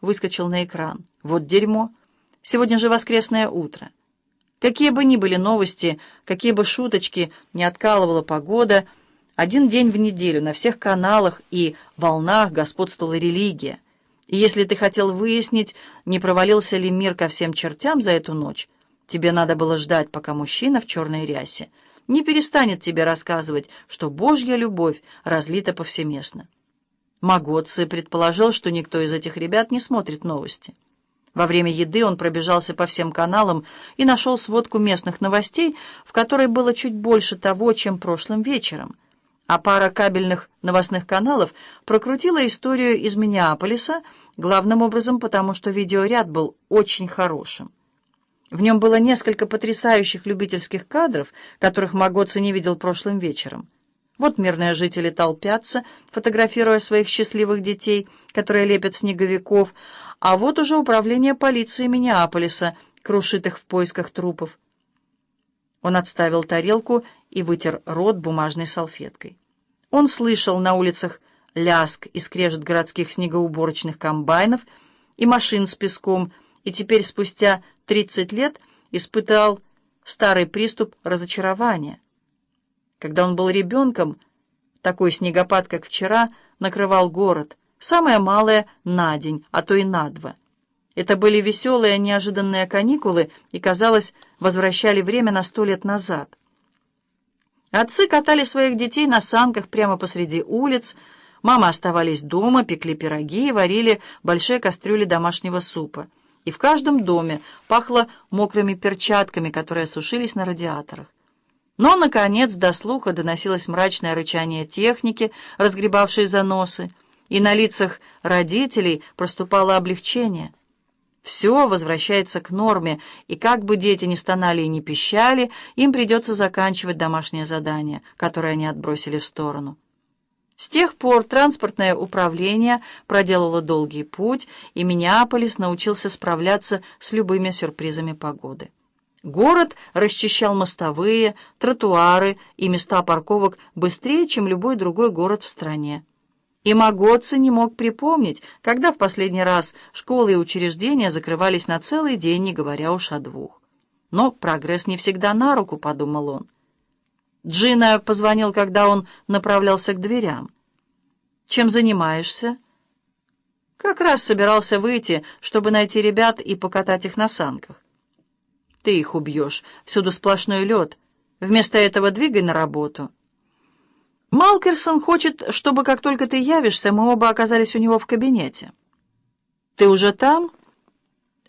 выскочил на экран. «Вот дерьмо! Сегодня же воскресное утро!» Какие бы ни были новости, какие бы шуточки не откалывала погода, один день в неделю на всех каналах и волнах господствовала религия. И если ты хотел выяснить, не провалился ли мир ко всем чертям за эту ночь, тебе надо было ждать, пока мужчина в черной рясе не перестанет тебе рассказывать, что Божья любовь разлита повсеместно. Магоцци предположил, что никто из этих ребят не смотрит новости. Во время еды он пробежался по всем каналам и нашел сводку местных новостей, в которой было чуть больше того, чем прошлым вечером. А пара кабельных новостных каналов прокрутила историю из Миннеаполиса, главным образом потому, что видеоряд был очень хорошим. В нем было несколько потрясающих любительских кадров, которых Магоцци не видел прошлым вечером. Вот мирные жители толпятся, фотографируя своих счастливых детей, которые лепят снеговиков, а вот уже управление полиции Миннеаполиса крушит их в поисках трупов. Он отставил тарелку и вытер рот бумажной салфеткой. Он слышал на улицах ляск и скрежет городских снегоуборочных комбайнов и машин с песком, и теперь, спустя 30 лет, испытал старый приступ разочарования — когда он был ребенком, такой снегопад, как вчера, накрывал город, самое малое — на день, а то и на два. Это были веселые, неожиданные каникулы и, казалось, возвращали время на сто лет назад. Отцы катали своих детей на санках прямо посреди улиц, мамы оставались дома, пекли пироги и варили большие кастрюли домашнего супа. И в каждом доме пахло мокрыми перчатками, которые сушились на радиаторах. Но, наконец, до слуха доносилось мрачное рычание техники, разгребавшей заносы, и на лицах родителей проступало облегчение. Все возвращается к норме, и как бы дети ни стонали и не пищали, им придется заканчивать домашнее задание, которое они отбросили в сторону. С тех пор транспортное управление проделало долгий путь, и Миннеаполис научился справляться с любыми сюрпризами погоды. Город расчищал мостовые, тротуары и места парковок быстрее, чем любой другой город в стране. И Магоцци не мог припомнить, когда в последний раз школы и учреждения закрывались на целый день, не говоря уж о двух. Но прогресс не всегда на руку, подумал он. Джина позвонил, когда он направлялся к дверям. «Чем занимаешься?» «Как раз собирался выйти, чтобы найти ребят и покатать их на санках. Ты их убьешь. Всюду сплошной лед. Вместо этого двигай на работу. Малкерсон хочет, чтобы как только ты явишься, мы оба оказались у него в кабинете. Ты уже там?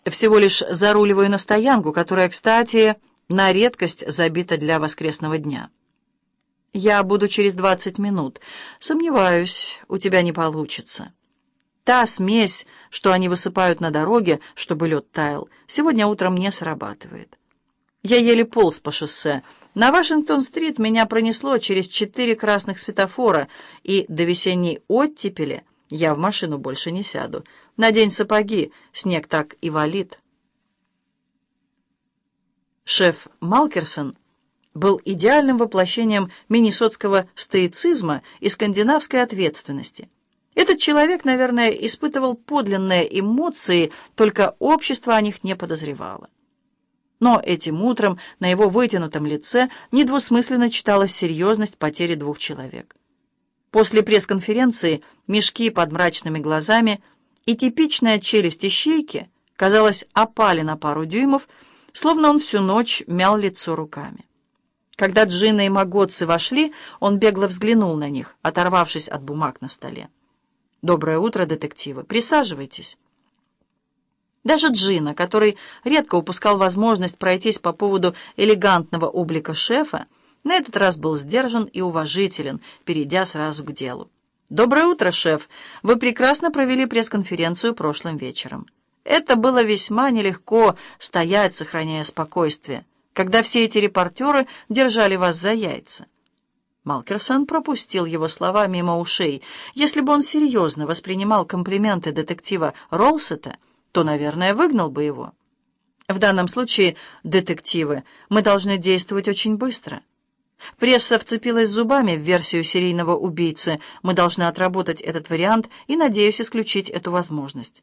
Всего лишь заруливаю на стоянку, которая, кстати, на редкость забита для воскресного дня. Я буду через двадцать минут. Сомневаюсь, у тебя не получится. Та смесь, что они высыпают на дороге, чтобы лед таял, сегодня утром не срабатывает. Я еле полз по шоссе. На Вашингтон-стрит меня пронесло через четыре красных светофора, и до весенней оттепели я в машину больше не сяду. Надень сапоги, снег так и валит. Шеф Малкерсон был идеальным воплощением миннесотского стоицизма и скандинавской ответственности — этот человек, наверное, испытывал подлинные эмоции, только общество о них не подозревало. Но этим утром на его вытянутом лице недвусмысленно читалась серьезность потери двух человек. После пресс-конференции мешки под мрачными глазами и типичная челюсть ищейки, казалось, опали на пару дюймов, словно он всю ночь мял лицо руками. Когда Джина и Магоцци вошли, он бегло взглянул на них, оторвавшись от бумаг на столе. «Доброе утро, детективы. Присаживайтесь». Даже Джина, который редко упускал возможность пройтись по поводу элегантного облика шефа, на этот раз был сдержан и уважителен, перейдя сразу к делу. «Доброе утро, шеф. Вы прекрасно провели пресс-конференцию прошлым вечером. Это было весьма нелегко стоять, сохраняя спокойствие, когда все эти репортеры держали вас за яйца. Малкерсон пропустил его слова мимо ушей. Если бы он серьезно воспринимал комплименты детектива Ролсета, то, наверное, выгнал бы его. В данном случае, детективы, мы должны действовать очень быстро. Пресса вцепилась зубами в версию серийного убийцы. Мы должны отработать этот вариант и, надеюсь, исключить эту возможность.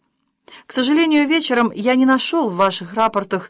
К сожалению, вечером я не нашел в ваших рапортах